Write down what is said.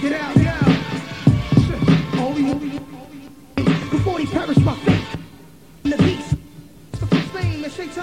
Get out now. Before he perish my faith. In the. The first that shakes.